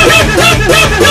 Ha ha ha ha ha!